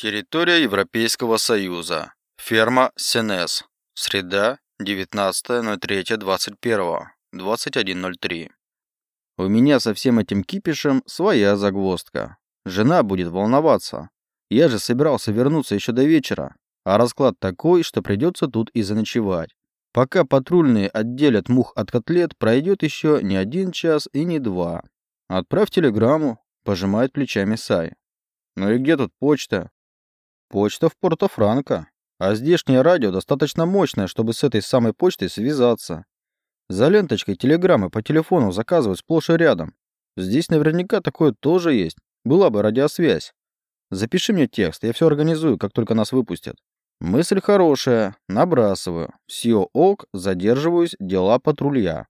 Территория Европейского Союза. Ферма Сенес. Среда, 19.03.21. 21.03. У меня со всем этим кипишем своя загвоздка. Жена будет волноваться. Я же собирался вернуться еще до вечера, а расклад такой, что придется тут и заночевать. Пока патрульные отделят мух от котлет, пройдет еще не один час и не два. Отправь телеграмму, пожимает плечами Сай. Ну и где тут почта? Почта в Порто-Франко. А здешнее радио достаточно мощное, чтобы с этой самой почтой связаться. За ленточкой телеграммы по телефону заказывают сплошь и рядом. Здесь наверняка такое тоже есть. Была бы радиосвязь. Запиши мне текст, я все организую, как только нас выпустят. Мысль хорошая, набрасываю. Все ок, задерживаюсь, дела патрулья.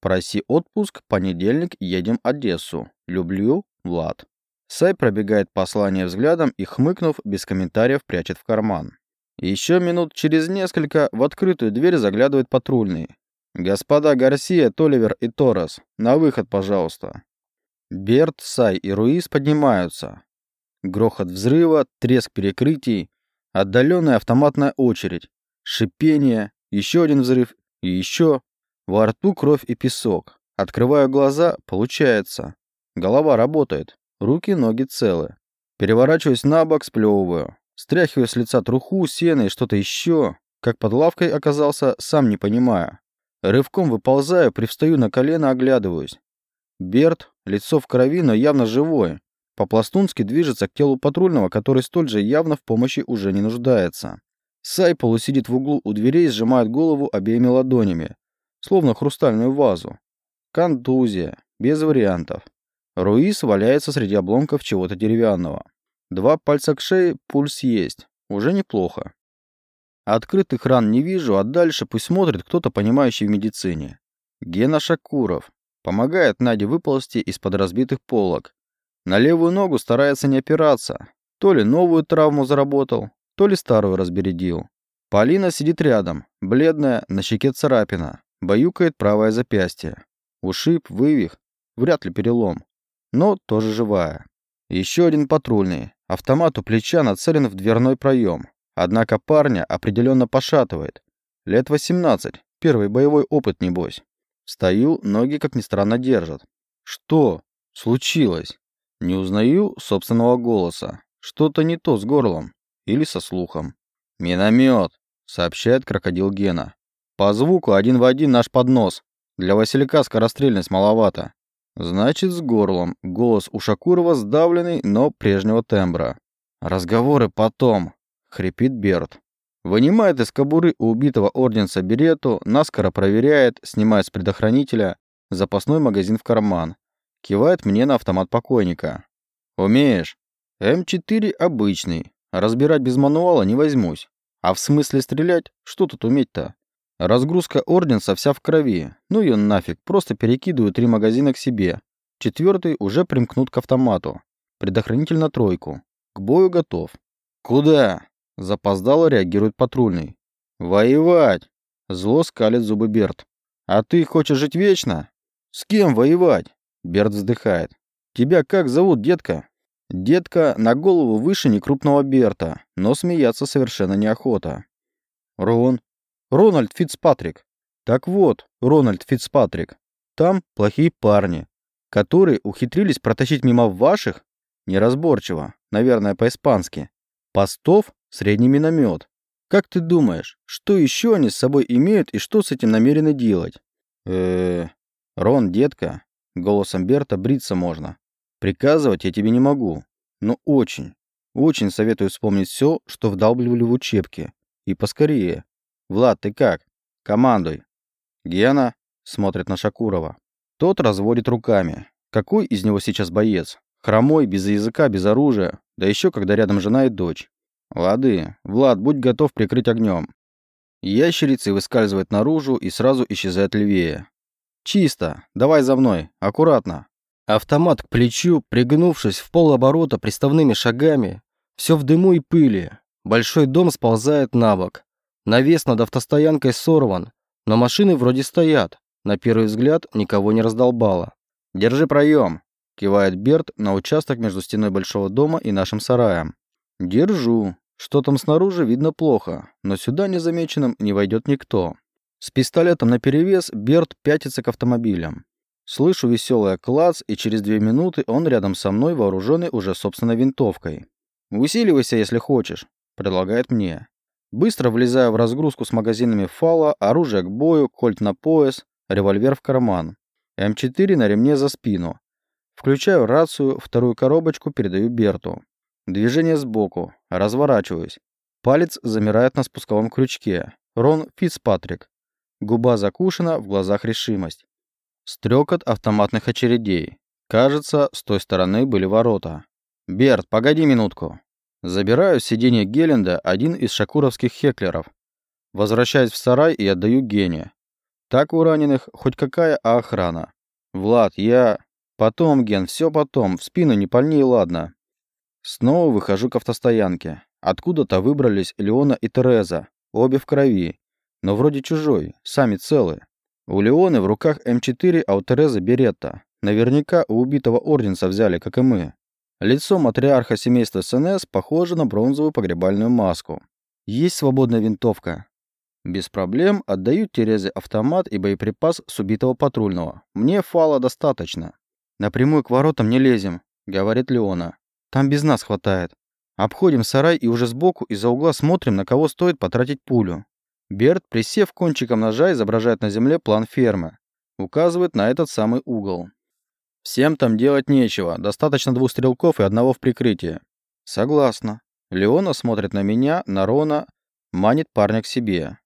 Проси отпуск, понедельник едем Одессу. Люблю, Влад. Сай пробегает послание взглядом и, хмыкнув, без комментариев прячет в карман. Еще минут через несколько в открытую дверь заглядывает патрульный. «Господа Гарсия, Толивер и Торрес, на выход, пожалуйста». Берт, Сай и Руис поднимаются. Грохот взрыва, треск перекрытий, отдаленная автоматная очередь, шипение, еще один взрыв и еще. Во рту кровь и песок. Открываю глаза, получается. Голова работает, руки, ноги целы. Переворачиваюсь на бок, сплевываю. Стряхиваю с лица труху, сено и что-то еще. Как под лавкой оказался, сам не понимаю. Рывком выползаю, привстаю на колено, оглядываюсь. Берт, лицо в крови, но явно живое. По-пластунски движется к телу патрульного, который столь же явно в помощи уже не нуждается. Сай полусидит в углу у дверей, сжимает голову обеими ладонями, словно хрустальную вазу. Контузия, без вариантов. Руис валяется среди обломков чего-то деревянного. Два пальца к шее, пульс есть. Уже неплохо. Открытых ран не вижу, а дальше пусть смотрит кто-то, понимающий в медицине. Гена Шакуров. Помогает Наде выползти из-под разбитых полок. На левую ногу старается не опираться. То ли новую травму заработал, то ли старую разбередил. Полина сидит рядом, бледная, на щеке царапина. Баюкает правое запястье. Ушиб, вывих, вряд ли перелом. Но тоже живая. Еще один патрульный. Автомат у плеча нацелен в дверной проем. Однако парня определенно пошатывает. Лет 18, первый боевой опыт, небось. Стою, ноги, как ни странно, держат. Что? Случилось? Не узнаю собственного голоса. Что-то не то с горлом. Или со слухом. «Миномет», — сообщает крокодил Гена. «По звуку один в один наш поднос. Для Василька скорострельность маловато». Значит, с горлом. Голос у Шакурова сдавленный, но прежнего тембра. «Разговоры потом», — хрипит Берт. Вынимает из кобуры у убитого орденца берету, наскоро проверяет, снимает с предохранителя, запасной магазин в карман. Кивает мне на автомат покойника. «Умеешь?» «М4 обычный. Разбирать без мануала не возьмусь. А в смысле стрелять? Что тут уметь-то? Разгрузка орденца вся в крови. Ну и нафиг, просто перекидываю три магазина к себе. Четвертый уже примкнут к автомату. Предохранитель на тройку. К бою готов. «Куда?» Запоздало реагирует патрульный. «Воевать!» Зло скалит зубы Берт. «А ты хочешь жить вечно?» «С кем воевать?» Берт вздыхает. «Тебя как зовут, детка?» Детка на голову выше некрупного Берта, но смеяться совершенно неохота. «Рон. Рональд Фицпатрик. Так вот, Рональд Фицпатрик. Там плохие парни, которые ухитрились протащить мимо ваших, неразборчиво, наверное, по-испански, постов Средний миномет. Как ты думаешь, что еще они с собой имеют и что с этим намерены делать? э Рон, детка, голосом Берта бриться можно. Приказывать я тебе не могу, но очень, очень советую вспомнить все, что вдалбливали в учебке. И поскорее. Влад, ты как? Командуй. Гена смотрит на Шакурова. Тот разводит руками. Какой из него сейчас боец? Хромой, без языка, без оружия. Да еще когда рядом жена и дочь. Лады. Влад, будь готов прикрыть огнем. Ящерицы выскальзывает наружу и сразу исчезает левее. Чисто. Давай за мной. Аккуратно. Автомат к плечу, пригнувшись в полоборота приставными шагами. Все в дыму и пыли. Большой дом сползает на бок. Навес над автостоянкой сорван, но машины вроде стоят. На первый взгляд никого не раздолбало. «Держи проем», — кивает Берт на участок между стеной большого дома и нашим сараем. Держу. Что там снаружи, видно плохо, но сюда незамеченным не войдет никто. С пистолетом наперевес Берт пятится к автомобилям. Слышу веселый клац, и через две минуты он рядом со мной, вооруженный уже собственной винтовкой. «Усиливайся, если хочешь», — предлагает мне. Быстро влезаю в разгрузку с магазинами фала, оружие к бою, кольт на пояс, револьвер в карман. М4 на ремне за спину. Включаю рацию, вторую коробочку передаю Берту. Движение сбоку. Разворачиваюсь. Палец замирает на спусковом крючке. Рон Фицпатрик. Губа закушена, в глазах решимость. Стрекот автоматных очередей. Кажется, с той стороны были ворота. «Берт, погоди минутку». Забираю с сиденья Геленда один из шакуровских хеклеров. Возвращаюсь в сарай и отдаю Гене. Так у раненых хоть какая охрана. Влад, я... Потом, Ген, все потом. В спину не пальни, ладно. Снова выхожу к автостоянке. Откуда-то выбрались Леона и Тереза. Обе в крови. Но вроде чужой. Сами целы. У Леоны в руках М4, а у Терезы Беретта. Наверняка у убитого орденца взяли, как и мы. Лицо матриарха семейства СНС похоже на бронзовую погребальную маску. Есть свободная винтовка. Без проблем отдаю Терезе автомат и боеприпас с убитого патрульного. Мне фала достаточно. Напрямую к воротам не лезем, говорит Леона. Там без нас хватает. Обходим сарай и уже сбоку из-за угла смотрим, на кого стоит потратить пулю. Берт, присев кончиком ножа, изображает на земле план фермы. Указывает на этот самый угол. Всем там делать нечего, достаточно двух стрелков и одного в прикрытии. Согласна. Леона смотрит на меня, на Рона, манит парня к себе.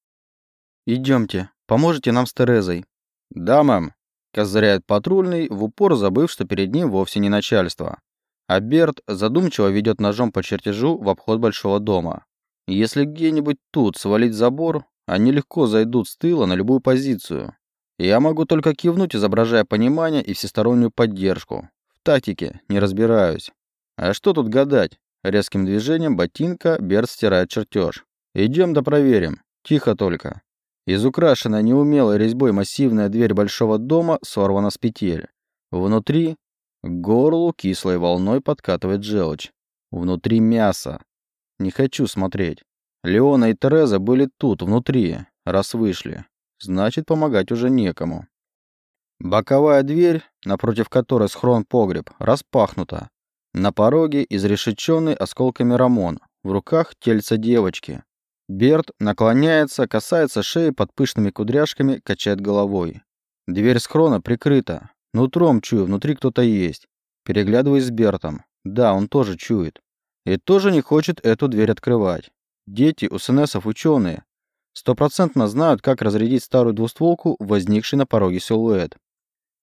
Идемте, поможете нам с Терезой. Да, мэм. Козыряет патрульный, в упор забыв, что перед ним вовсе не начальство. А Берт задумчиво ведет ножом по чертежу в обход большого дома. Если где-нибудь тут свалить забор, они легко зайдут с тыла на любую позицию. Я могу только кивнуть, изображая понимание и всестороннюю поддержку. В тактике не разбираюсь. А что тут гадать? Резким движением ботинка Берт стирает чертеж. Идем да проверим. Тихо только. Из украшенной неумелой резьбой массивная дверь большого дома сорвана с петель. Внутри к горлу кислой волной подкатывает желчь. Внутри мясо. Не хочу смотреть. Леона и Тереза были тут, внутри, раз вышли. Значит, помогать уже некому. Боковая дверь, напротив которой схрон-погреб, распахнута. На пороге изрешеченный осколками Рамон, в руках тельца девочки. Берт наклоняется, касается шеи под пышными кудряшками, качает головой. Дверь схрона прикрыта. Нутром чую, внутри кто-то есть. Переглядываюсь с Бертом. Да, он тоже чует. И тоже не хочет эту дверь открывать. Дети у СНСов ученые, Стопроцентно знают, как разрядить старую двустволку, возникший на пороге силуэт.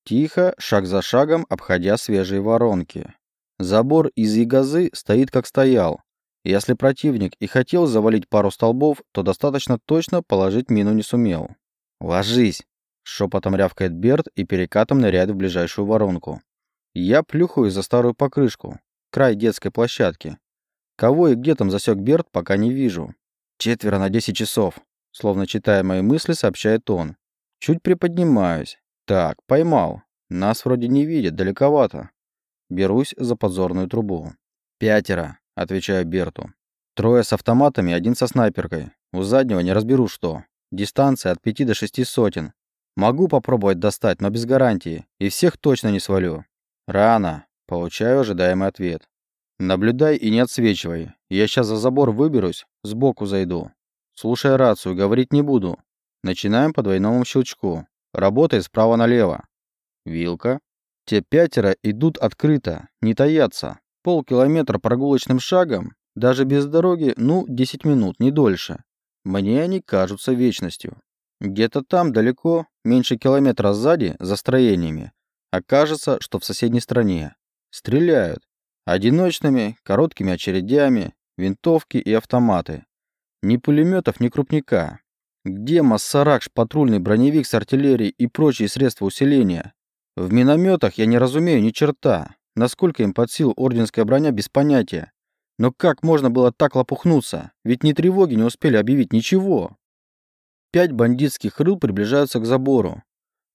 Тихо, шаг за шагом, обходя свежие воронки. Забор из ягозы стоит как стоял. Если противник и хотел завалить пару столбов, то достаточно точно положить мину не сумел. «Ложись!» — шепотом рявкает Берт и перекатом ныряет в ближайшую воронку. Я плюхаю за старую покрышку, край детской площадки. Кого и где там засек Берт, пока не вижу. Четверо на 10 часов. Словно читая мои мысли, сообщает он. Чуть приподнимаюсь. Так, поймал. Нас вроде не видят, далековато. Берусь за подзорную трубу. «Пятеро», — отвечаю Берту. «Трое с автоматами, один со снайперкой. У заднего не разберу что. Дистанция от пяти до шести сотен. Могу попробовать достать, но без гарантии. И всех точно не свалю». «Рано», — получаю ожидаемый ответ. «Наблюдай и не отсвечивай. Я сейчас за забор выберусь, сбоку зайду. Слушай рацию, говорить не буду. Начинаем по двойному щелчку. Работай справа налево. Вилка. Те пятеро идут открыто, не таятся. Полкилометра прогулочным шагом, даже без дороги, ну, 10 минут, не дольше. Мне они кажутся вечностью. Где-то там, далеко, меньше километра сзади, за строениями, окажется, что в соседней стране. Стреляют. Одиночными, короткими очередями, винтовки и автоматы. Ни пулеметов, ни крупника. Где Массаракш, патрульный броневик с артиллерией и прочие средства усиления? В минометах я не разумею ни черта. Насколько им под сил орденская броня, без понятия. Но как можно было так лопухнуться? Ведь ни тревоги не успели объявить ничего. Пять бандитских рыл приближаются к забору.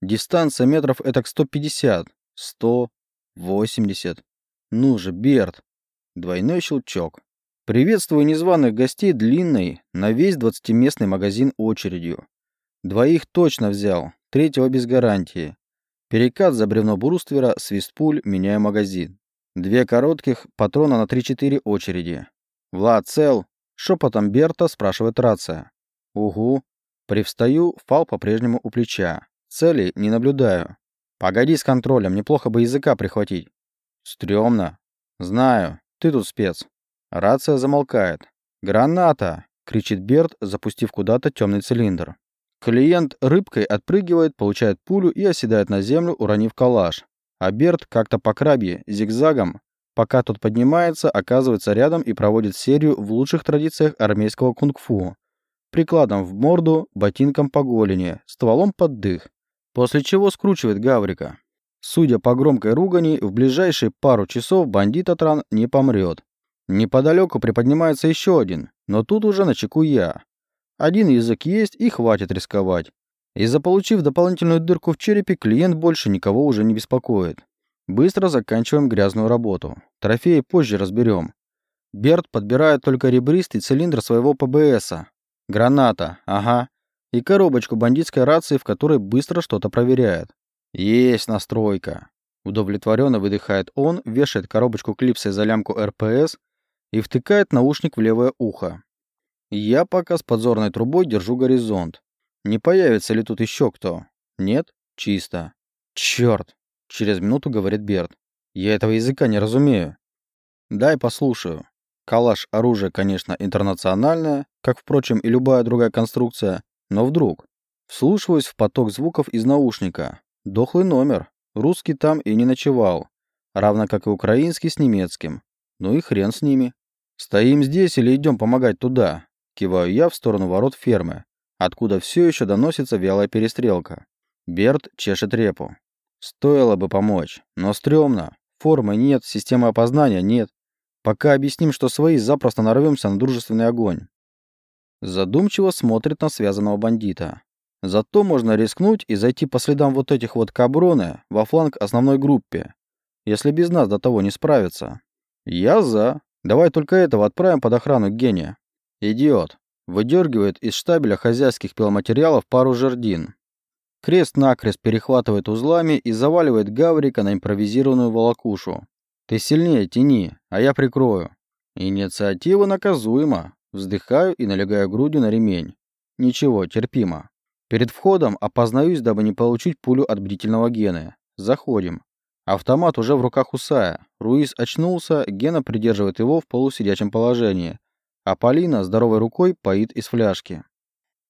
Дистанция метров этак 150, 100, 80. Ну же, Берт. Двойной щелчок. Приветствую незваных гостей длинной на весь 20-местный магазин очередью. Двоих точно взял, третьего без гарантии. Перекат за бревно бруствера, свист пуль, меняю магазин. Две коротких, патрона на 3-4 очереди. Влад цел? Шепотом Берта спрашивает рация. Угу. Привстаю, фал по-прежнему у плеча. Цели не наблюдаю. Погоди с контролем, неплохо бы языка прихватить. Стремно. Знаю, ты тут спец. Рация замолкает. «Граната!» — кричит Берт, запустив куда-то темный цилиндр. Клиент рыбкой отпрыгивает, получает пулю и оседает на землю, уронив калаш. А Берт как-то по крабье, зигзагом, пока тот поднимается, оказывается рядом и проводит серию в лучших традициях армейского кунг-фу. Прикладом в морду, ботинком по голени, стволом под дых. После чего скручивает Гаврика. Судя по громкой ругани, в ближайшие пару часов бандит Атран не помрет. Неподалеку приподнимается еще один, но тут уже на чеку я. Один язык есть и хватит рисковать. И заполучив дополнительную дырку в черепе, клиент больше никого уже не беспокоит. Быстро заканчиваем грязную работу. Трофеи позже разберем. Берт подбирает только ребристый цилиндр своего ПБСа. Граната, ага. И коробочку бандитской рации, в которой быстро что-то проверяет. Есть настройка. Удовлетворенно выдыхает он, вешает коробочку клипсой за лямку РПС и втыкает наушник в левое ухо. Я пока с подзорной трубой держу горизонт. Не появится ли тут еще кто? Нет? Чисто. Черт! Через минуту говорит Берт. Я этого языка не разумею. Дай послушаю. Калаш оружие, конечно, интернациональное, как, впрочем, и любая другая конструкция, но вдруг. Вслушиваюсь в поток звуков из наушника. Дохлый номер. Русский там и не ночевал. Равно как и украинский с немецким. Ну и хрен с ними. Стоим здесь или идем помогать туда? Киваю я в сторону ворот фермы, откуда все еще доносится вялая перестрелка. Берт чешет репу. Стоило бы помочь, но стрёмно. Формы нет, системы опознания нет. Пока объясним, что свои, запросто нарвемся на дружественный огонь. Задумчиво смотрит на связанного бандита. Зато можно рискнуть и зайти по следам вот этих вот каброны во фланг основной группе, если без нас до того не справятся. «Я за. Давай только этого отправим под охрану гения». «Идиот». Выдергивает из штабеля хозяйских пиломатериалов пару жердин. Крест-накрест перехватывает узлами и заваливает Гаврика на импровизированную волокушу. «Ты сильнее тяни, а я прикрою». Инициатива наказуема. Вздыхаю и налегаю грудью на ремень. Ничего, терпимо. Перед входом опознаюсь, дабы не получить пулю от бдительного Гены. Заходим. Автомат уже в руках у Сая. Руис очнулся, Гена придерживает его в полусидячем положении. А Полина здоровой рукой поит из фляжки.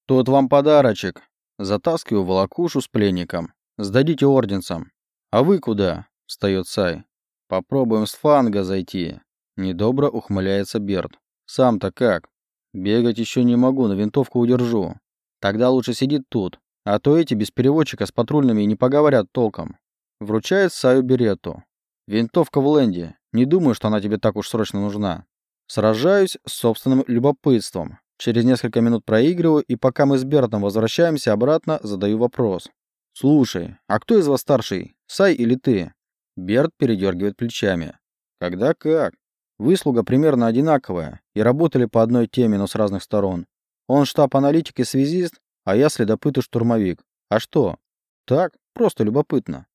«Тут вам подарочек!» Затаскиваю волокушу с пленником. «Сдадите орденцам». «А вы куда?» – встает Сай. «Попробуем с фанга зайти». Недобро ухмыляется Берт. «Сам-то как?» «Бегать еще не могу, но винтовку удержу». «Тогда лучше сидит тут, а то эти без переводчика с патрульными не поговорят толком». Вручает Саю берету. Винтовка в ленде. Не думаю, что она тебе так уж срочно нужна. Сражаюсь с собственным любопытством. Через несколько минут проигрываю, и пока мы с Бертом возвращаемся обратно, задаю вопрос. «Слушай, а кто из вас старший, Сай или ты?» Берт передергивает плечами. «Когда как?» Выслуга примерно одинаковая, и работали по одной теме, но с разных сторон. Он штаб-аналитик и связист, а я следопыт и штурмовик. А что? Так, просто любопытно.